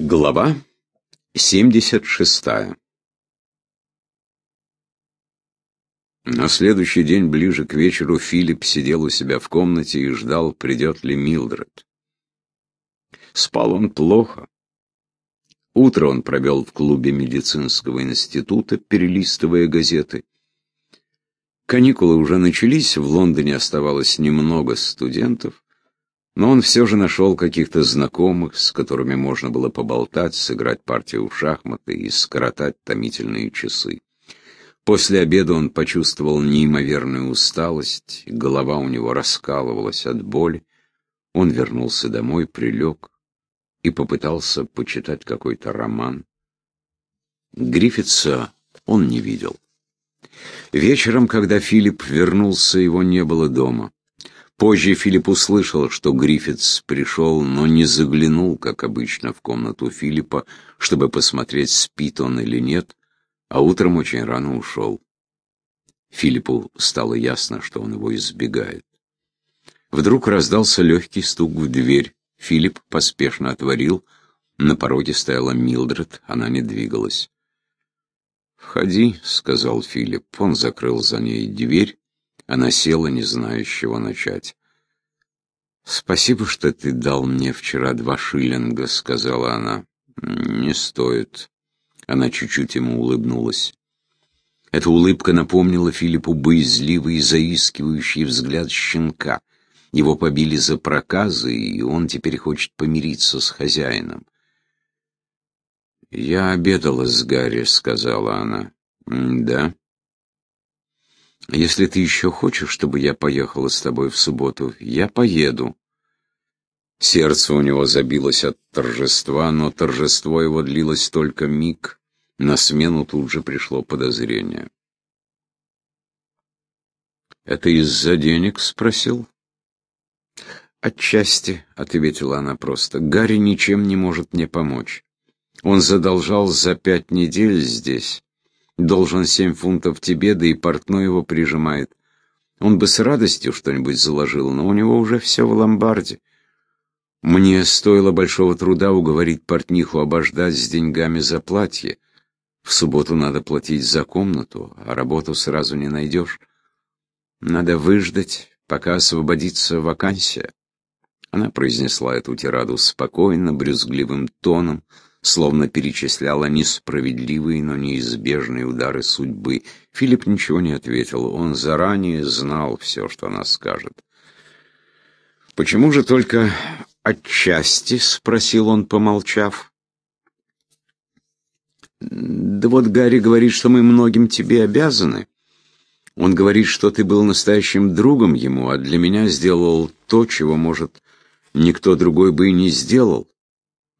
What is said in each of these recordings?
Глава 76 На следующий день, ближе к вечеру, Филипп сидел у себя в комнате и ждал, придет ли Милдред. Спал он плохо. Утро он провел в клубе медицинского института, перелистывая газеты. Каникулы уже начались, в Лондоне оставалось немного студентов. Но он все же нашел каких-то знакомых, с которыми можно было поболтать, сыграть партию в шахматы и скоротать томительные часы. После обеда он почувствовал неимоверную усталость, голова у него раскалывалась от боли. Он вернулся домой, прилег и попытался почитать какой-то роман. Гриффитса он не видел. Вечером, когда Филипп вернулся, его не было дома. Позже Филипп услышал, что Гриффитс пришел, но не заглянул, как обычно, в комнату Филиппа, чтобы посмотреть, спит он или нет, а утром очень рано ушел. Филиппу стало ясно, что он его избегает. Вдруг раздался легкий стук в дверь. Филипп поспешно отворил. На пороге стояла Милдред, она не двигалась. «Входи», — сказал Филипп. Он закрыл за ней дверь она села, не зная, с чего начать. «Спасибо, что ты дал мне вчера два шиллинга», — сказала она. «Не стоит». Она чуть-чуть ему улыбнулась. Эта улыбка напомнила Филиппу боязливый и заискивающий взгляд щенка. Его побили за проказы, и он теперь хочет помириться с хозяином. «Я обедала с Гарри», — сказала она. «Да?» Если ты еще хочешь, чтобы я поехала с тобой в субботу, я поеду. Сердце у него забилось от торжества, но торжество его длилось только миг. На смену тут же пришло подозрение. «Это из-за денег?» — спросил. «Отчасти», — ответила она просто, — «Гарри ничем не может мне помочь. Он задолжал за пять недель здесь, Должен семь фунтов тебе, да и портной его прижимает. Он бы с радостью что-нибудь заложил, но у него уже все в ломбарде. Мне стоило большого труда уговорить портниху обождать с деньгами за платье. В субботу надо платить за комнату, а работу сразу не найдешь. Надо выждать, пока освободится вакансия. Она произнесла эту тираду спокойно, брюзгливым тоном, словно перечисляла несправедливые, но неизбежные удары судьбы. Филипп ничего не ответил, он заранее знал все, что она скажет. «Почему же только отчасти?» — спросил он, помолчав. «Да вот Гарри говорит, что мы многим тебе обязаны. Он говорит, что ты был настоящим другом ему, а для меня сделал то, чего, может, никто другой бы и не сделал.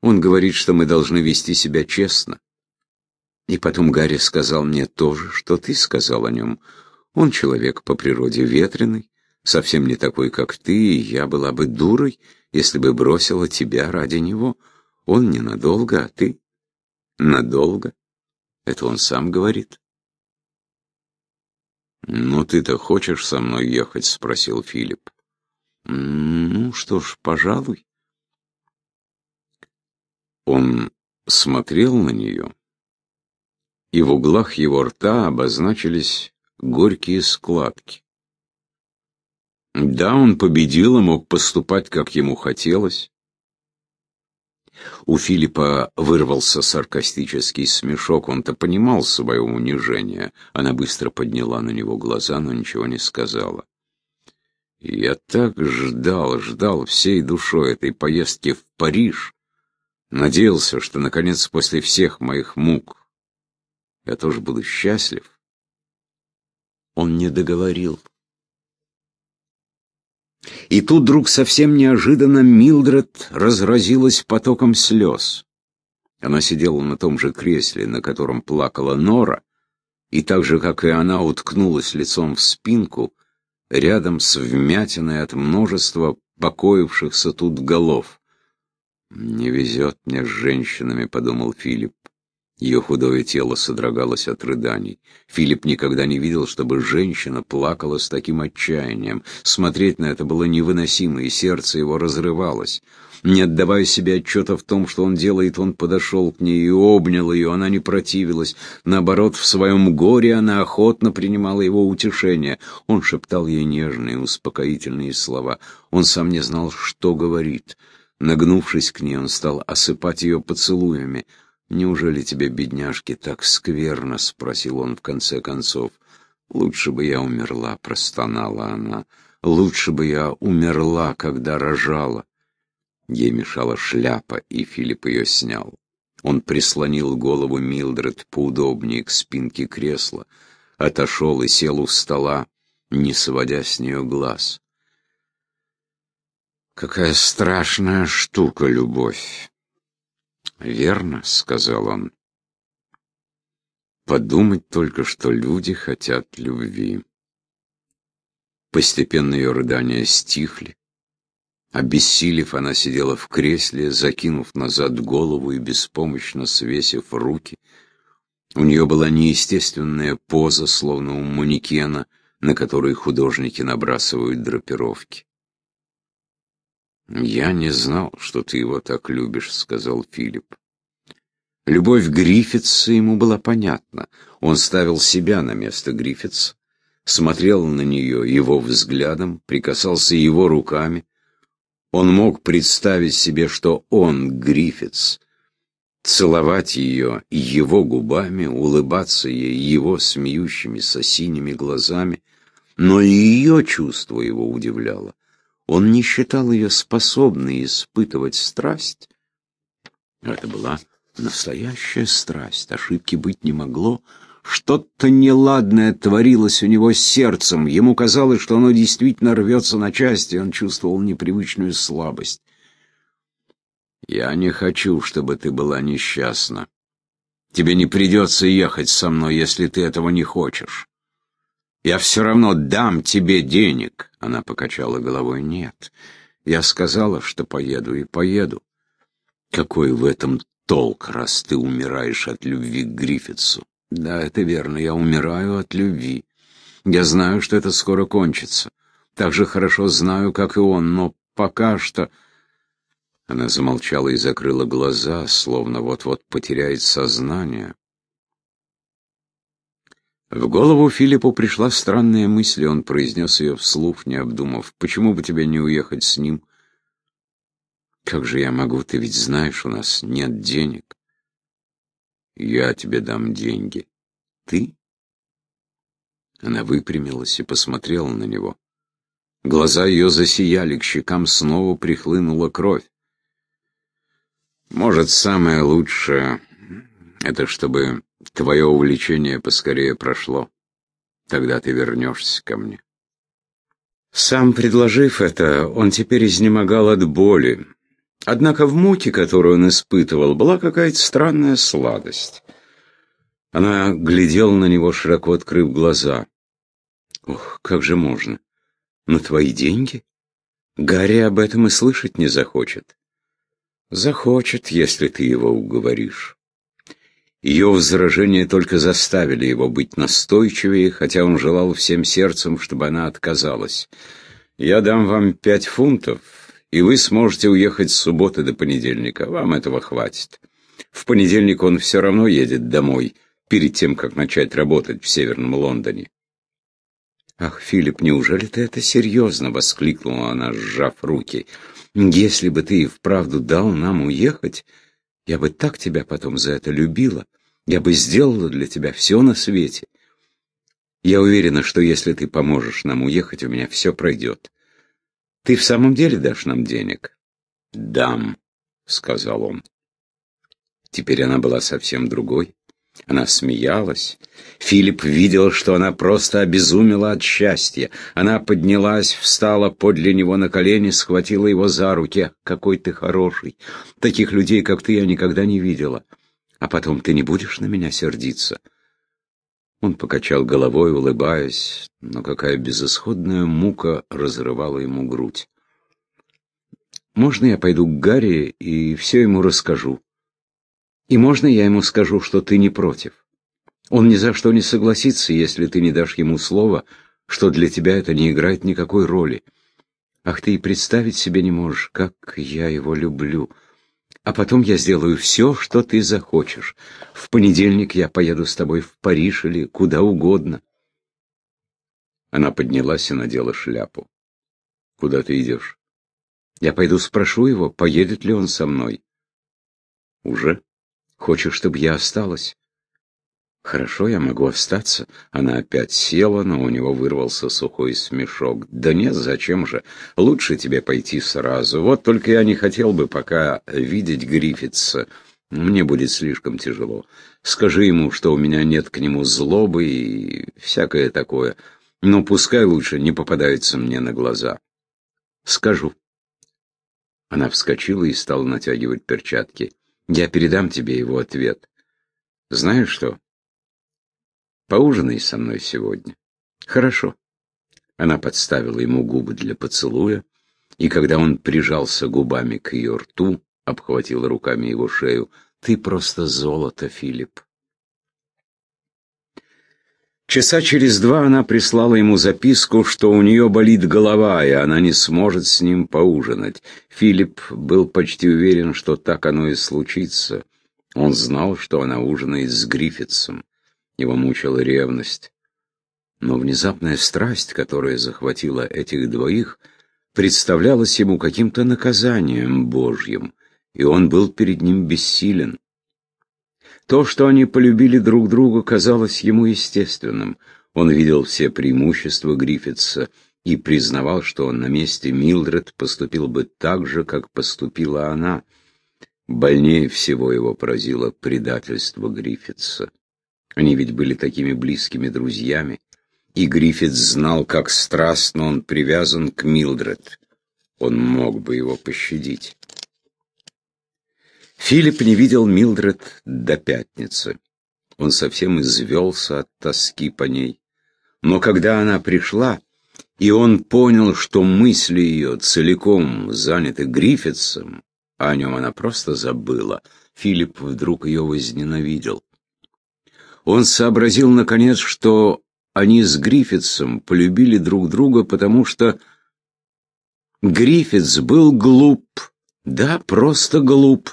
Он говорит, что мы должны вести себя честно. И потом Гарри сказал мне то же, что ты сказал о нем. Он человек по природе ветреный, совсем не такой, как ты, и я была бы дурой, если бы бросила тебя ради него. Он ненадолго, а ты надолго. Это он сам говорит. «Ну, ты-то хочешь со мной ехать?» — спросил Филипп. «Ну, что ж, пожалуй». Он смотрел на нее, и в углах его рта обозначились горькие складки. Да, он победил и мог поступать, как ему хотелось. У Филиппа вырвался саркастический смешок, он-то понимал свое унижение. Она быстро подняла на него глаза, но ничего не сказала. Я так ждал, ждал всей душой этой поездки в Париж, Надеялся, что, наконец, после всех моих мук я тоже буду счастлив. Он не договорил. И тут вдруг совсем неожиданно Милдред разразилась потоком слез. Она сидела на том же кресле, на котором плакала Нора, и так же, как и она, уткнулась лицом в спинку, рядом с вмятиной от множества покоившихся тут голов. «Не везет мне с женщинами», — подумал Филипп. Ее худое тело содрогалось от рыданий. Филипп никогда не видел, чтобы женщина плакала с таким отчаянием. Смотреть на это было невыносимо, и сердце его разрывалось. Не отдавая себе отчета в том, что он делает, он подошел к ней и обнял ее. Она не противилась. Наоборот, в своем горе она охотно принимала его утешение. Он шептал ей нежные, успокоительные слова. Он сам не знал, что говорит. Нагнувшись к ней, он стал осыпать ее поцелуями. «Неужели тебе, бедняжки, так скверно?» — спросил он в конце концов. «Лучше бы я умерла», — простонала она. «Лучше бы я умерла, когда рожала». Ей мешала шляпа, и Филипп ее снял. Он прислонил голову Милдред поудобнее к спинке кресла, отошел и сел у стола, не сводя с нее глаз. «Какая страшная штука, любовь!» «Верно», — сказал он. «Подумать только, что люди хотят любви». Постепенно ее рыдания стихли. Обессилев, она сидела в кресле, закинув назад голову и беспомощно свесив руки. У нее была неестественная поза, словно у манекена, на который художники набрасывают драпировки. «Я не знал, что ты его так любишь», — сказал Филипп. Любовь Гриффитса ему была понятна. Он ставил себя на место Гриффитса, смотрел на нее его взглядом, прикасался его руками. Он мог представить себе, что он, Гриффитс, целовать ее его губами, улыбаться ей его смеющимися синими глазами, но ее чувство его удивляло. Он не считал ее способной испытывать страсть. Это была настоящая страсть, ошибки быть не могло. Что-то неладное творилось у него с сердцем. Ему казалось, что оно действительно рвется на части, он чувствовал непривычную слабость. «Я не хочу, чтобы ты была несчастна. Тебе не придется ехать со мной, если ты этого не хочешь. Я все равно дам тебе денег. Она покачала головой. Нет. Я сказала, что поеду, и поеду. Какой в этом толк, раз ты умираешь от любви к Гриффитсу? Да, это верно, я умираю от любви. Я знаю, что это скоро кончится. Так же хорошо знаю, как и он, но пока что... Она замолчала и закрыла глаза, словно вот-вот потеряет сознание. В голову Филиппу пришла странная мысль, и он произнес ее вслух, не обдумав. «Почему бы тебе не уехать с ним?» «Как же я могу? Ты ведь знаешь, у нас нет денег». «Я тебе дам деньги». «Ты?» Она выпрямилась и посмотрела на него. Глаза ее засияли, к щекам снова прихлынула кровь. «Может, самое лучшее — это чтобы Твое увлечение поскорее прошло. Тогда ты вернешься ко мне. Сам предложив это, он теперь изнемогал от боли. Однако в муке, которую он испытывал, была какая-то странная сладость. Она глядела на него, широко открыв глаза. «Ох, как же можно? На твои деньги? Гарри об этом и слышать не захочет». «Захочет, если ты его уговоришь». Ее возражения только заставили его быть настойчивее, хотя он желал всем сердцем, чтобы она отказалась. «Я дам вам пять фунтов, и вы сможете уехать с субботы до понедельника. Вам этого хватит. В понедельник он все равно едет домой, перед тем, как начать работать в Северном Лондоне». «Ах, Филипп, неужели ты это серьезно?» — воскликнула она, сжав руки. «Если бы ты и вправду дал нам уехать...» Я бы так тебя потом за это любила. Я бы сделала для тебя все на свете. Я уверена, что если ты поможешь нам уехать, у меня все пройдет. Ты в самом деле дашь нам денег? Дам, сказал он. Теперь она была совсем другой. Она смеялась. Филипп видел, что она просто обезумела от счастья. Она поднялась, встала подле него на колени, схватила его за руки. «Какой ты хороший! Таких людей, как ты, я никогда не видела. А потом ты не будешь на меня сердиться?» Он покачал головой, улыбаясь, но какая безысходная мука разрывала ему грудь. «Можно я пойду к Гарри и все ему расскажу?» И можно я ему скажу, что ты не против? Он ни за что не согласится, если ты не дашь ему слова, что для тебя это не играет никакой роли. Ах, ты и представить себе не можешь, как я его люблю. А потом я сделаю все, что ты захочешь. В понедельник я поеду с тобой в Париж или куда угодно. Она поднялась и надела шляпу. Куда ты идешь? Я пойду спрошу его, поедет ли он со мной. Уже? Хочешь, чтобы я осталась? Хорошо, я могу остаться. Она опять села, но у него вырвался сухой смешок. Да нет, зачем же? Лучше тебе пойти сразу. Вот только я не хотел бы пока видеть Гриффитса. Мне будет слишком тяжело. Скажи ему, что у меня нет к нему злобы и всякое такое. Но пускай лучше не попадается мне на глаза. Скажу. Она вскочила и стала натягивать перчатки. Я передам тебе его ответ. Знаешь что? Поужинай со мной сегодня. Хорошо. Она подставила ему губы для поцелуя, и когда он прижался губами к ее рту, обхватила руками его шею, «Ты просто золото, Филипп. Часа через два она прислала ему записку, что у нее болит голова, и она не сможет с ним поужинать. Филипп был почти уверен, что так оно и случится. Он знал, что она ужинает с Гриффитсом. Его мучила ревность. Но внезапная страсть, которая захватила этих двоих, представлялась ему каким-то наказанием Божьим, и он был перед ним бессилен. То, что они полюбили друг друга, казалось ему естественным. Он видел все преимущества Гриффитса и признавал, что он на месте Милдред поступил бы так же, как поступила она. Больнее всего его поразило предательство Гриффитса. Они ведь были такими близкими друзьями, и Гриффитс знал, как страстно он привязан к Милдред. Он мог бы его пощадить. Филипп не видел Милдред до пятницы. Он совсем извелся от тоски по ней. Но когда она пришла, и он понял, что мысли ее целиком заняты Гриффитсом, а о нем она просто забыла, Филипп вдруг ее возненавидел. Он сообразил, наконец, что они с Гриффитсом полюбили друг друга, потому что Гриффитс был глуп, да, просто глуп,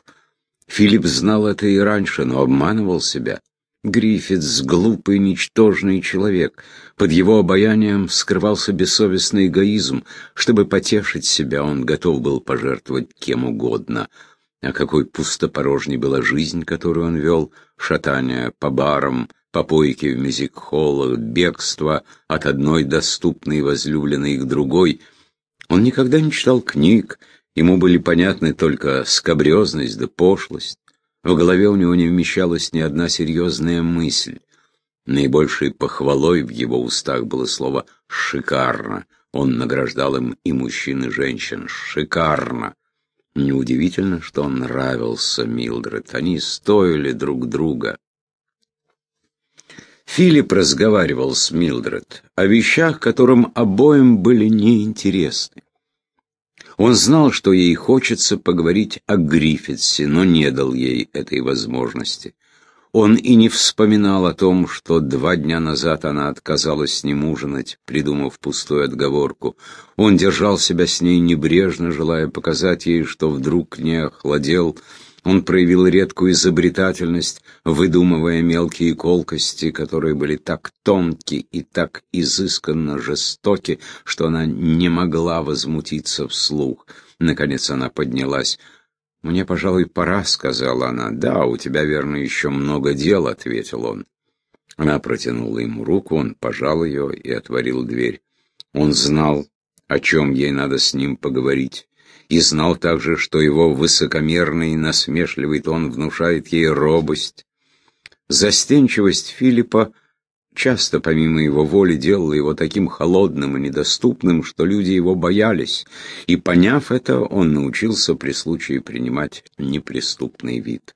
Филипп знал это и раньше, но обманывал себя. Гриффитс — глупый, ничтожный человек. Под его обаянием скрывался бессовестный эгоизм. Чтобы потешить себя, он готов был пожертвовать кем угодно. А какой пустопорожней была жизнь, которую он вел, шатание по барам, попойки в мюзик-холлах, бегство от одной доступной возлюбленной к другой. Он никогда не читал книг, Ему были понятны только скобрезность да пошлость. В голове у него не вмещалась ни одна серьезная мысль. Наибольшей похвалой в его устах было слово «шикарно». Он награждал им и мужчин, и женщин. «Шикарно». Неудивительно, что он нравился Милдред. Они стоили друг друга. Филипп разговаривал с Милдред о вещах, которым обоим были неинтересны. Он знал, что ей хочется поговорить о Гриффитсе, но не дал ей этой возможности. Он и не вспоминал о том, что два дня назад она отказалась с ним ужинать, придумав пустую отговорку. Он держал себя с ней небрежно, желая показать ей, что вдруг не охладел, он проявил редкую изобретательность, выдумывая мелкие колкости, которые были так тонки и так изысканно жестоки, что она не могла возмутиться вслух. Наконец она поднялась. «Мне, пожалуй, пора», — сказала она. «Да, у тебя, верно, еще много дел», — ответил он. Она протянула ему руку, он пожал ее и отворил дверь. Он знал, о чем ей надо с ним поговорить и знал также, что его высокомерный и насмешливый тон внушает ей робость. Застенчивость Филиппа часто, помимо его воли, делала его таким холодным и недоступным, что люди его боялись, и, поняв это, он научился при случае принимать неприступный вид.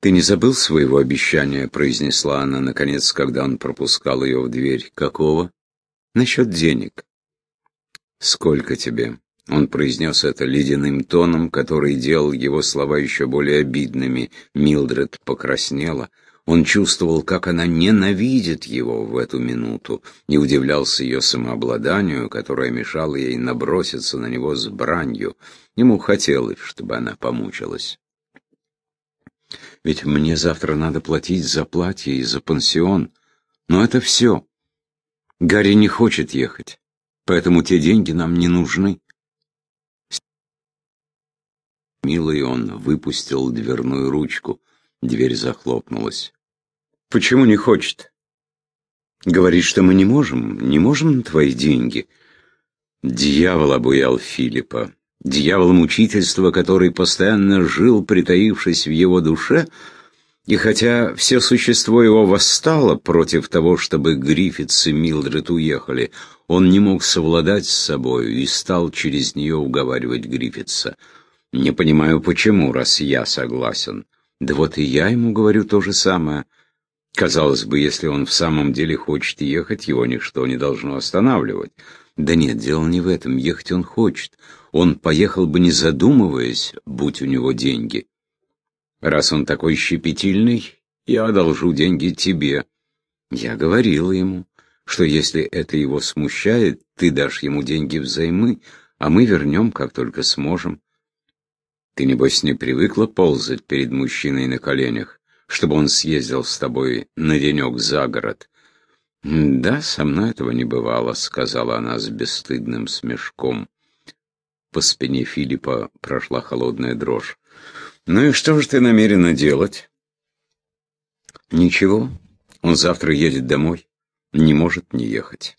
«Ты не забыл своего обещания?» — произнесла она, наконец, когда он пропускал ее в дверь. «Какого?» «Насчет денег». «Сколько тебе?» Он произнес это ледяным тоном, который делал его слова еще более обидными. Милдред покраснела. Он чувствовал, как она ненавидит его в эту минуту, не удивлялся ее самообладанию, которое мешало ей наброситься на него с бранью. Ему хотелось, чтобы она помучилась. «Ведь мне завтра надо платить за платье и за пансион. Но это все. Гарри не хочет ехать, поэтому те деньги нам не нужны». Милый он выпустил дверную ручку. Дверь захлопнулась. Почему не хочет? Говорит, что мы не можем, не можем на твои деньги. Дьявол обуял Филиппа. Дьявол мучительства, который постоянно жил, притаившись в его душе, и хотя все существо его восстало против того, чтобы Гриффитс и Милдред уехали, он не мог совладать с собою и стал через нее уговаривать Гриффитса. «Не понимаю, почему, раз я согласен». «Да вот и я ему говорю то же самое». Казалось бы, если он в самом деле хочет ехать, его ничто не должно останавливать. Да нет, дело не в этом, ехать он хочет. Он поехал бы не задумываясь, будь у него деньги. Раз он такой щепетильный, я одолжу деньги тебе. Я говорила ему, что если это его смущает, ты дашь ему деньги взаймы, а мы вернем, как только сможем. Ты, небось, не привыкла ползать перед мужчиной на коленях? чтобы он съездил с тобой на денек за город. «Да, со мной этого не бывало», — сказала она с бесстыдным смешком. По спине Филиппа прошла холодная дрожь. «Ну и что же ты намерена делать?» «Ничего. Он завтра едет домой. Не может не ехать».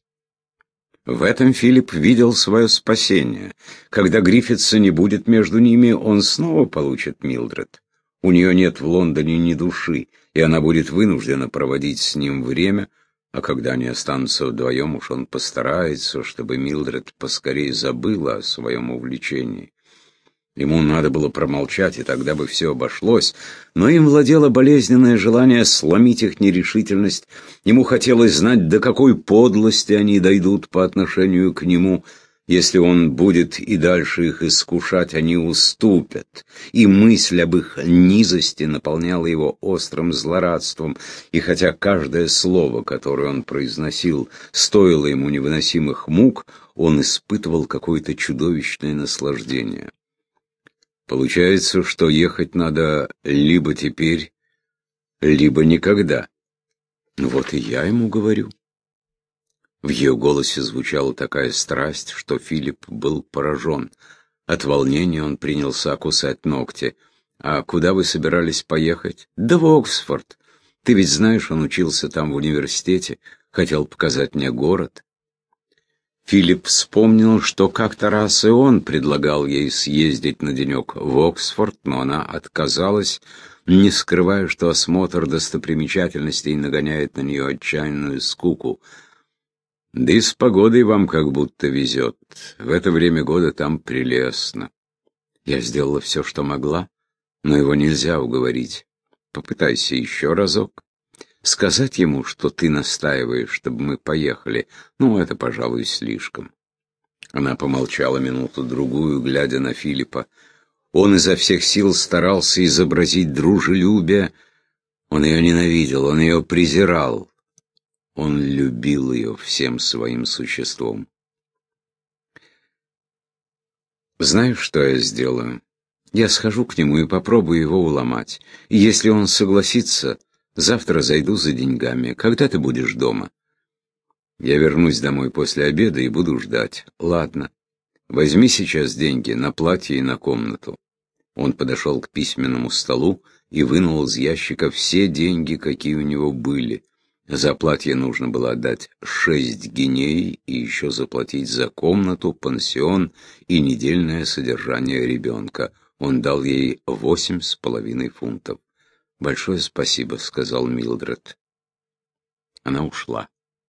В этом Филипп видел свое спасение. Когда Гриффитса не будет между ними, он снова получит Милдред. У нее нет в Лондоне ни души, и она будет вынуждена проводить с ним время, а когда они останутся вдвоем, уж он постарается, чтобы Милдред поскорее забыла о своем увлечении. Ему надо было промолчать, и тогда бы все обошлось, но им владело болезненное желание сломить их нерешительность. Ему хотелось знать, до какой подлости они дойдут по отношению к нему — если он будет и дальше их искушать, они уступят. И мысль об их низости наполняла его острым злорадством, и хотя каждое слово, которое он произносил, стоило ему невыносимых мук, он испытывал какое-то чудовищное наслаждение. Получается, что ехать надо либо теперь, либо никогда. Вот и я ему говорю. В ее голосе звучала такая страсть, что Филипп был поражен. От волнения он принялся кусать ногти. «А куда вы собирались поехать?» «Да в Оксфорд. Ты ведь знаешь, он учился там в университете, хотел показать мне город». Филипп вспомнил, что как-то раз и он предлагал ей съездить на денек в Оксфорд, но она отказалась, не скрывая, что осмотр достопримечательностей нагоняет на нее отчаянную скуку — да и с погодой вам как будто везет. В это время года там прелестно. Я сделала все, что могла, но его нельзя уговорить. Попытайся еще разок. Сказать ему, что ты настаиваешь, чтобы мы поехали, ну, это, пожалуй, слишком. Она помолчала минуту-другую, глядя на Филиппа. Он изо всех сил старался изобразить дружелюбие. Он ее ненавидел, он ее презирал. Он любил ее всем своим существом. Знаешь, что я сделаю? Я схожу к нему и попробую его уломать. И если он согласится, завтра зайду за деньгами. Когда ты будешь дома? Я вернусь домой после обеда и буду ждать. Ладно. Возьми сейчас деньги на платье и на комнату. Он подошел к письменному столу и вынул из ящика все деньги, какие у него были. За платье нужно было отдать шесть гиней и еще заплатить за комнату, пансион и недельное содержание ребенка. Он дал ей восемь с половиной фунтов. «Большое спасибо», — сказал Милдред. Она ушла.